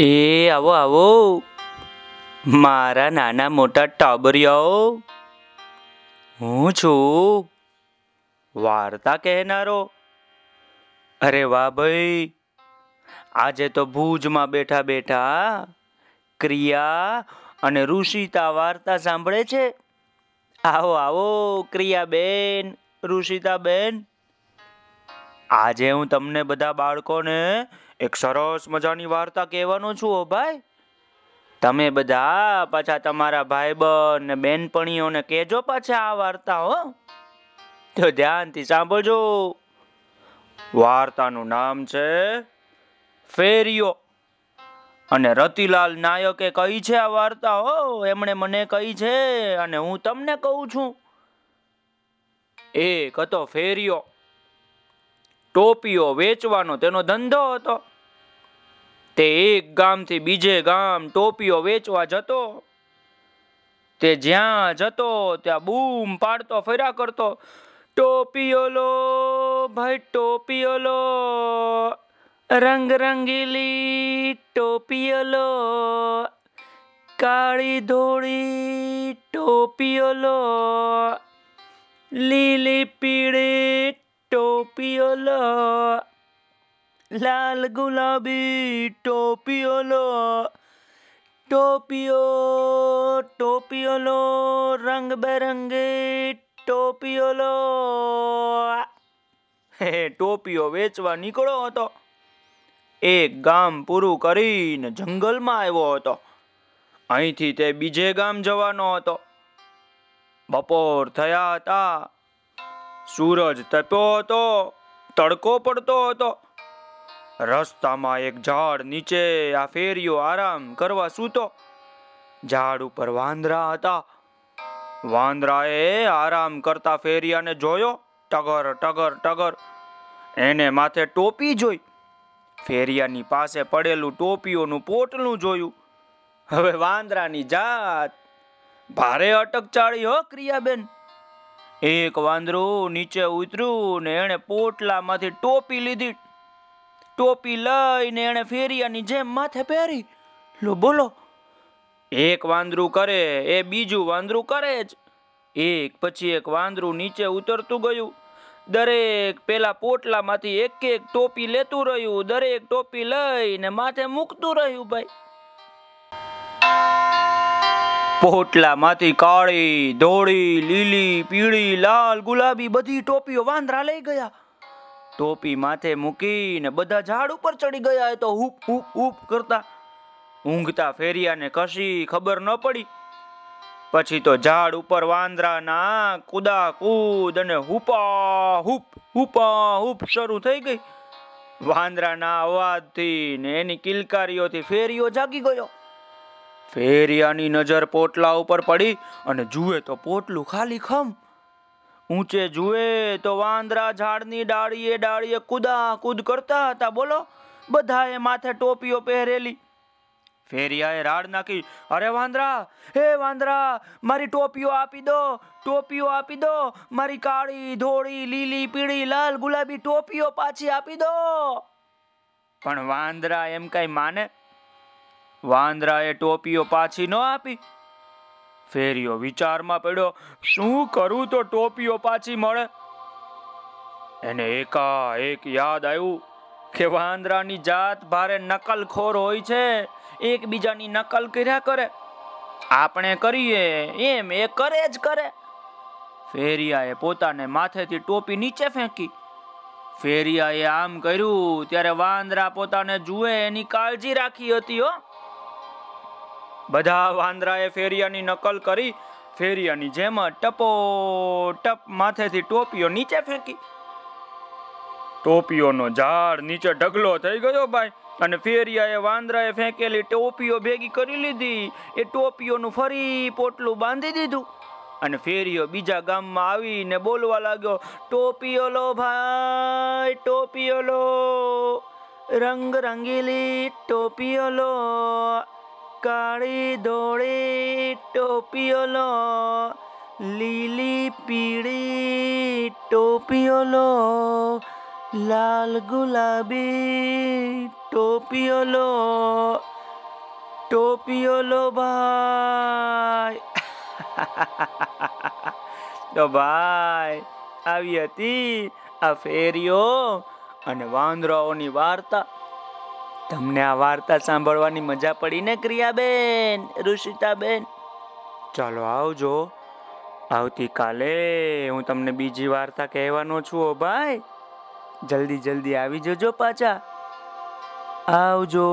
એ, આવો આવો. મારા નાના મોટા ટાબરિયાઓ. હું છું. વાર્તા કહેનારો. અરે વાહ ભાઈ. આજે તો ભુજમાં બેઠા બેઠા ક્રિયા અને ઋષિતા વાર્તા સાંભળે છે. આવો આવો, ક્રિયાબેન, ઋષિતાબેન. આજે હું તમને બધા બાળકોને એક સરસ મજાની વાર્તા કહેવાનો છું હો ભાઈ. તમે બધા પાછા તમારા ભાઈ બન ને બેનપણીઓને કહેજો પાછા આ વાર્તા, હો. તો ધ્યાનથી સાંભળજો. વાર્તાનું નામ છે ફેરિયો. અને રતિલાલ નાયકે કહી છે આ વાર્તા, હો. એમણે મને કહી છે અને હું તમને કહું છું. એક હતો ફેરિયો. ટોપીઓ વેચવાનો તેનો ધંધો હતો. તે એક ગામથી બીજે ગામ ટોપીઓ વેચવા જતો. તે જ્યાં જતો, ત્યાં બૂમ પાડતો ફર્યા કરતો. ટોપીઓ લો, ભાઈ, ટોપીઓ લો. રંગ રંગીલી ટોપીઓ લો. કાળી ધોળી ટોપીઓ લો. લીલી પીળી ટોપીઓ લો. લાલ ગુલાબી ટોપીઓ લો, ટોપીઓ ટોપીઓ લો, રંગબેરંગી ટોપીઓ લો. હે ટોપીઓ વેચવા નીકળો હતો. એક ગામ પૂરું કરીને જંગલમાં આવ્યો હતો. અહીંથી તે બીજે ગામ જવાનો હતો. બપોર થયા હતા. સૂરજ તપ્યો હતો, તડકો પડતો હતો. રસ્તામાં એક ઝાડ નીચે આ ફેરિયો આરામ કરવા સૂતો. ઝાડ ઉપર વાંદરા હતા. વાંદરાએ આરામ કરતા ફેરિયાને જોયો. ટગર ટગર ટગર. એને માથે ટોપી જોઈ. ફેરિયાની પાસે પડેલું ટોપીઓનું પોટલું જોયું. હવે વાંદરાની જાત. ભારે અટક ચાળી હો, ક્રિયાબેન. એક વાંદરું નીચે ઉતર્યું ને એણે પોટલામાંથી ટોપી લીધી. ટોપી લઈને એણે ફેરિયાની જેમ માથે પહેરી. લો, બોલો. એક વાંદરું કરે, એ બીજું વાંદરું કરે જ. એક પછી એક વાંદરું નીચે ઉતરતું ગયું. દરેક પેલા પોટલામાંથી એક એક ટોપી લેતું રહ્યું. દરેક ટોપી લઈને માથે મૂકતું રહ્યું ભાઈ. પોટલામાંથી કાળી, ધોળી, લીલી, પીળી, લાલ, ગુલાબી બધી ટોપીઓ વાંદરા લઈ ગયા. ટોપી માથે મૂકીને બધા ઝાડ ઉપર ચડી ગયા તો હૂપ હૂપ હૂપ કરતા. ઊંઘતા ફેરિયાને કશી ખબર ન પડી. પછી તો ઝાડ ઉપર વાંદરાના કુદા, કૂદ અને હુપા, હુપ હુપા, હુપ શરૂ થઈ ગઈ. વાંદરાના અવાજથી ને એની કિલકારીઓથી ફેરિયો જાગી ગયો. ફેરિયાની નજર પોટલા ઉપર પડી અને જુએ તો પોટલું ખાલી ખમ. ઊંચે જુએ તો વાંદરા ઝાડની ડાળીએ ડાળીએ કુદા કૂદ કરતા હતા. બોલો, બધાએ માથે ટોપીઓ પહેરેલી. ફેરિયાએ રાડ નાખી, અરે વાંદરા, હે વાંદરા, મારી ટોપીઓ આપી દો, ટોપીઓ આપી દો, મારી કાળી, ધોળી, લીલી, પીળી, લાલ, ગુલાબી ટોપીઓ પાછી આપી દો. પણ વાંદરા એમ કઈ માને? વાંદરાએ ટોપીઓ પાછી ન આપી. ફેરિયો. વિચારમાં પડ્યો, શું કરું તો ટોપીઓ પાછી મળે? એને એકા એક યાદ આવ્યું કે વાંદરાની જાત ભારે નકલખોર હોય છે. એકબીજાની નકલ કર્યા કરે. આપણે કરીએ, એમ એ કરે જ કરે. ફેરિયાએ પોતાને માથેથી ટોપી નીચે ફેંકી. ફેરિયાએ આમ કર્યું, ત્યારે વાંદરા પોતાને જુએ એની કાળજી રાખી હતી, હો. બધા વાંદરાએ ફેરિયાની નકલ કરી, ફેરિયાની જેમ ટપો ટપ માથેથી ટોપીઓ નીચે ફેંકી. ટોપીઓનો ઝાડ નીચે ઢગલો થઈ ગયો ભાઈ, અને ફેરિયાએ વાંદરાએ ફેંકેલી ટોપીઓ ભેગી કરી લીધી. એ ટોપીઓનું ફરી પોટલું બાંધી દીધું. અને ફેરિયો બીજા ગામમાં આવીને બોલવા લાગ્યો, ટોપીઓ લો ભાઈ, ટોપીઓ લો રંગ રંગીલી ટોપીઓ લો. કાળી ધોળી ટોપીઓલો લીલી પીળી ટોપીઓલો લાલ ગુલાબી ટોપીઓલો ટોપીઓલો ભાઈ. તો ભાઈ, આવી હતી આ ફેરીઓ અને વાંદરાઓની વાર્તા. તમને આ વાર્તા સાંભળવાની મજા પડી ને, ક્રિયાબેન? ઋષિતાબેન? ચાલો આવજો. આવતીકાલે હું તમને બીજી વાર્તા કહેવાનો છું ભાઈ. જલ્દી જલ્દી આવી જજો પાછા. આવજો.